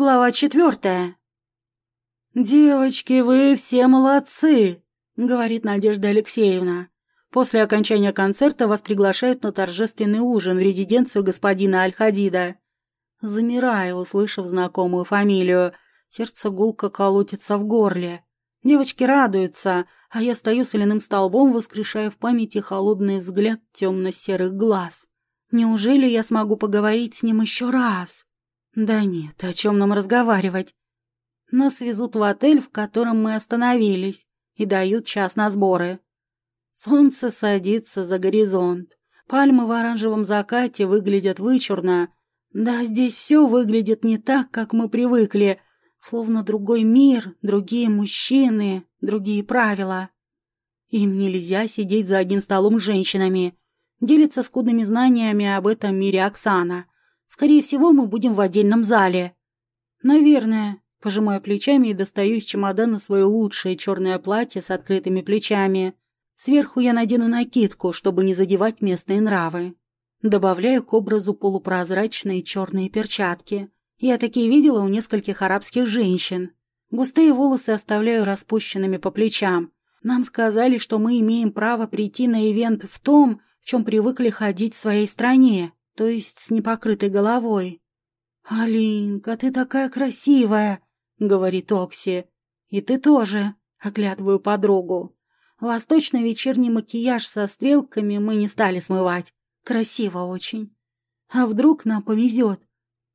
Глава четвертая. «Девочки, вы все молодцы!» — говорит Надежда Алексеевна. После окончания концерта вас приглашают на торжественный ужин в резиденцию господина Аль-Хадида. Замираю, услышав знакомую фамилию. Сердце гулко колотится в горле. Девочки радуются, а я стою соляным столбом, воскрешая в памяти холодный взгляд темно-серых глаз. Неужели я смогу поговорить с ним еще раз? Да нет, о чем нам разговаривать? Нас везут в отель, в котором мы остановились, и дают час на сборы. Солнце садится за горизонт. Пальмы в оранжевом закате выглядят вычурно. Да, здесь все выглядит не так, как мы привыкли, словно другой мир, другие мужчины, другие правила. Им нельзя сидеть за одним столом с женщинами. Делится скудными знаниями об этом мире Оксана. Скорее всего, мы будем в отдельном зале. Наверное, пожимаю плечами и достаю из чемодана свое лучшее черное платье с открытыми плечами. Сверху я надену накидку, чтобы не задевать местные нравы. Добавляю к образу полупрозрачные черные перчатки. Я такие видела у нескольких арабских женщин. Густые волосы оставляю распущенными по плечам. Нам сказали, что мы имеем право прийти на ивент в том, в чем привыкли ходить в своей стране то есть с непокрытой головой. «Алинка, ты такая красивая!» — говорит Окси. «И ты тоже!» — оглядываю подругу. Восточный вечерний макияж со стрелками мы не стали смывать. Красиво очень. А вдруг нам повезет?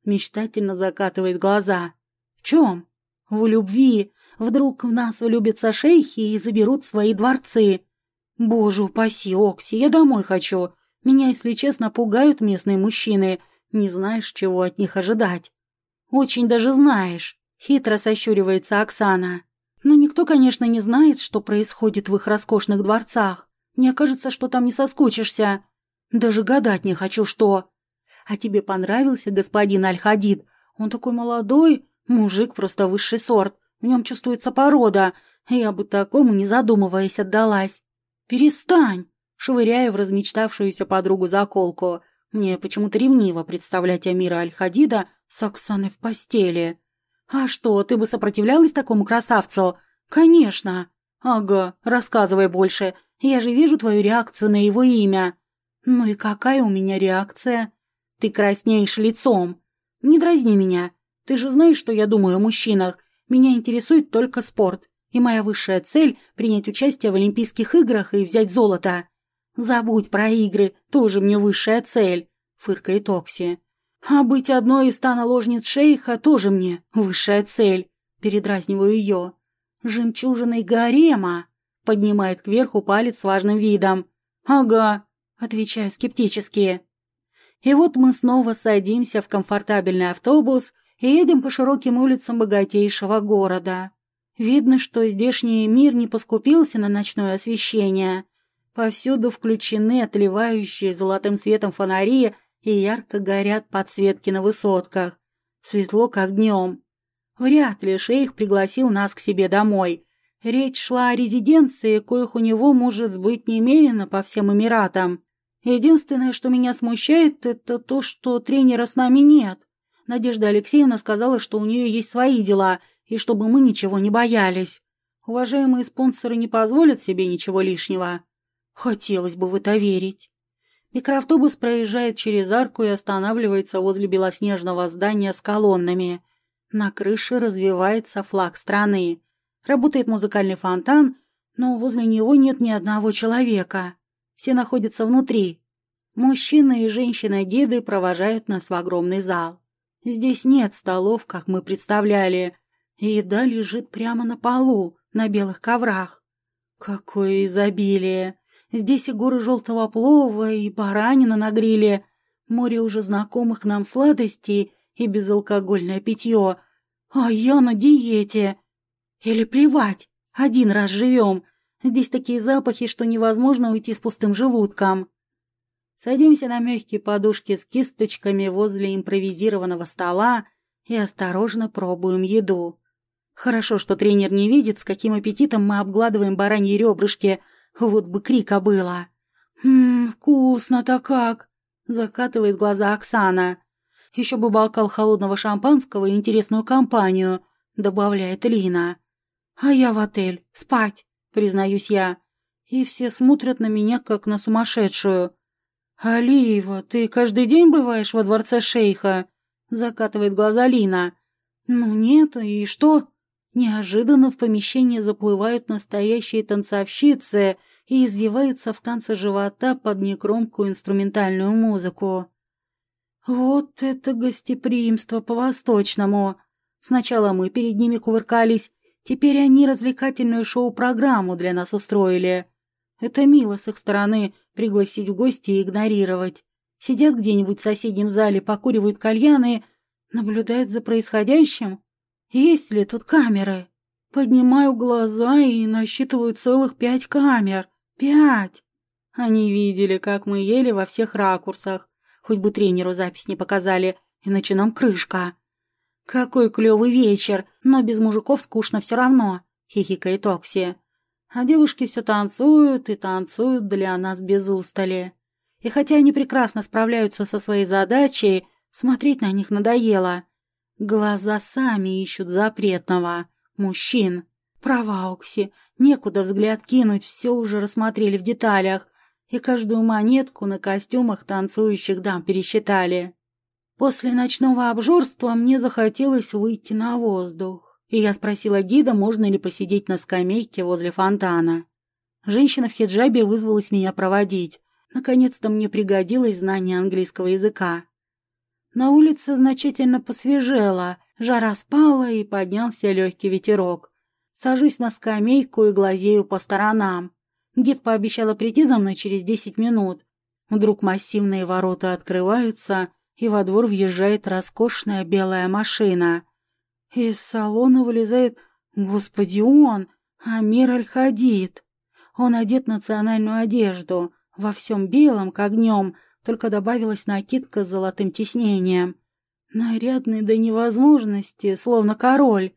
Мечтательно закатывает глаза. В чем? В любви. Вдруг в нас влюбятся шейхи и заберут свои дворцы. Боже упаси, Окси, я домой хочу. Меня, если честно, пугают местные мужчины. Не знаешь, чего от них ожидать. Очень даже знаешь. Хитро сощуривается Оксана. Но никто, конечно, не знает, что происходит в их роскошных дворцах. Мне кажется, что там не соскучишься. Даже гадать не хочу, что. А тебе понравился господин Аль-Хадид? Он такой молодой, мужик просто высший сорт. В нем чувствуется порода. Я бы такому, не задумываясь, отдалась. Перестань. Швыряю в размечтавшуюся подругу заколку. Мне почему-то ревниво представлять Амира Аль-Хадида с Оксаной в постели. «А что, ты бы сопротивлялась такому красавцу?» «Конечно!» «Ага, рассказывай больше. Я же вижу твою реакцию на его имя». «Ну и какая у меня реакция?» «Ты краснеешь лицом». «Не дразни меня. Ты же знаешь, что я думаю о мужчинах. Меня интересует только спорт. И моя высшая цель – принять участие в Олимпийских играх и взять золото. «Забудь про игры, тоже мне высшая цель», — фыркает Окси. «А быть одной из ста наложниц шейха тоже мне высшая цель», — передразниваю ее. «Жемчужиной гарема», — поднимает кверху палец с важным видом. «Ага», — отвечаю скептически. И вот мы снова садимся в комфортабельный автобус и едем по широким улицам богатейшего города. Видно, что здешний мир не поскупился на ночное освещение — Повсюду включены отливающие золотым светом фонари и ярко горят подсветки на высотках. Светло, как днем. Вряд ли шейх пригласил нас к себе домой. Речь шла о резиденции, коих у него может быть немерено по всем Эмиратам. Единственное, что меня смущает, это то, что тренера с нами нет. Надежда Алексеевна сказала, что у нее есть свои дела, и чтобы мы ничего не боялись. Уважаемые спонсоры не позволят себе ничего лишнего. Хотелось бы в это верить. Микроавтобус проезжает через арку и останавливается возле белоснежного здания с колоннами. На крыше развивается флаг страны. Работает музыкальный фонтан, но возле него нет ни одного человека. Все находятся внутри. Мужчина и женщина-гиды провожают нас в огромный зал. Здесь нет столов, как мы представляли. Еда лежит прямо на полу, на белых коврах. Какое изобилие! Здесь и горы желтого плова, и баранина на гриле, море уже знакомых нам сладостей и безалкогольное питье. А я на диете. Или плевать, один раз живем. Здесь такие запахи, что невозможно уйти с пустым желудком. Садимся на мягкие подушки с кисточками возле импровизированного стола и осторожно пробуем еду. Хорошо, что тренер не видит, с каким аппетитом мы обгладываем бараньи ребрышки – вот бы крика было. «Ммм, вкусно-то как!» — закатывает глаза Оксана. Еще бы бокал холодного шампанского и интересную компанию, добавляет Лина. А я в отель, спать, признаюсь я. И все смотрят на меня, как на сумасшедшую. «Алиева, ты каждый день бываешь во дворце шейха?» Закатывает глаза Лина. «Ну нет, и что?» Неожиданно в помещение заплывают настоящие танцовщицы и извиваются в танце живота под некромкую инструментальную музыку. Вот это гостеприимство по-восточному. Сначала мы перед ними кувыркались, теперь они развлекательную шоу-программу для нас устроили. Это мило с их стороны пригласить в гости и игнорировать. Сидят где-нибудь в соседнем зале, покуривают кальяны, наблюдают за происходящим. Есть ли тут камеры? Поднимаю глаза и насчитываю целых пять камер. Пять! Они видели, как мы ели во всех ракурсах. Хоть бы тренеру запись не показали, иначе нам крышка. Какой клевый вечер, но без мужиков скучно все равно, хихикает Окси. А девушки все танцуют и танцуют для нас без устали. И хотя они прекрасно справляются со своей задачей, смотреть на них надоело. Глаза сами ищут запретного. Мужчин. Права, Окси. Некуда взгляд кинуть, все уже рассмотрели в деталях. И каждую монетку на костюмах танцующих дам пересчитали. После ночного обжорства мне захотелось выйти на воздух. И я спросила гида, можно ли посидеть на скамейке возле фонтана. Женщина в хиджабе вызвалась меня проводить. Наконец-то мне пригодилось знание английского языка. На улице значительно посвежело, жара спала и поднялся легкий ветерок. Сажусь на скамейку и глазею по сторонам. Гид пообещала прийти за мной через десять минут. Вдруг массивные ворота открываются, и во двор въезжает роскошная белая машина. Из салона вылезает... Господи, он! Амир Аль-Хадид! Он одет в национальную одежду, во всем белом, как днем, только добавилась накидка с золотым тиснением. Нарядный до невозможности, словно король.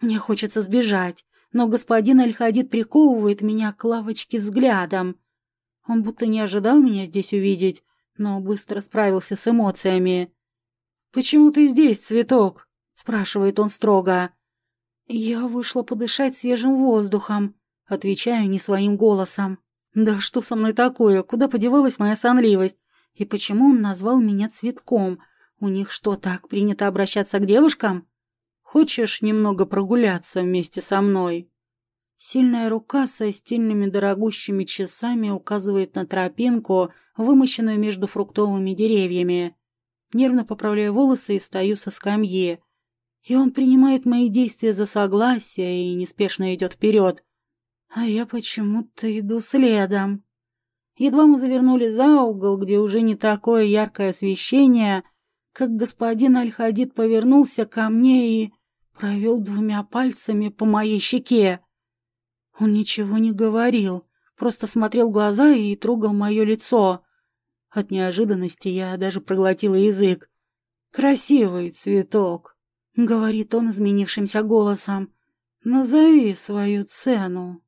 Мне хочется сбежать, но господин Аль-Хадид приковывает меня к лавочке взглядом. Он будто не ожидал меня здесь увидеть, но быстро справился с эмоциями. «Почему ты здесь, цветок?» – спрашивает он строго. «Я вышла подышать свежим воздухом», – отвечаю не своим голосом. «Да что со мной такое? Куда подевалась моя сонливость? И почему он назвал меня цветком? У них что, так принято обращаться к девушкам? Хочешь немного прогуляться вместе со мной? Сильная рука со стильными дорогущими часами указывает на тропинку, вымощенную между фруктовыми деревьями. Нервно поправляю волосы и встаю со скамьи. И он принимает мои действия за согласие и неспешно идет вперед. А я почему-то иду следом. Едва мы завернули за угол, где уже не такое яркое освещение, как господин Аль-Хадид повернулся ко мне и провел двумя пальцами по моей щеке. Он ничего не говорил, просто смотрел глаза и трогал мое лицо. От неожиданности я даже проглотила язык. «Красивый цветок», — говорит он изменившимся голосом. «Назови свою цену».